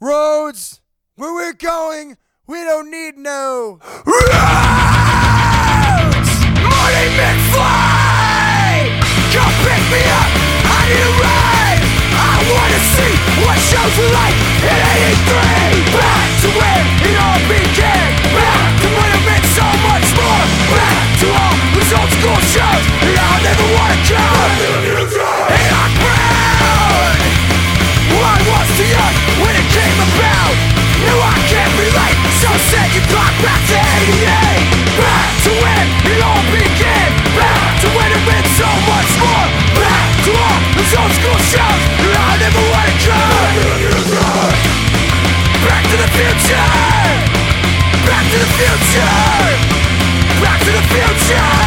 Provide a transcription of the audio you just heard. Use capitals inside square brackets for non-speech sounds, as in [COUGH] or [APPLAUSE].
roads where we're going, we don't need no. [LAUGHS] future! Back to the future! Back to the future!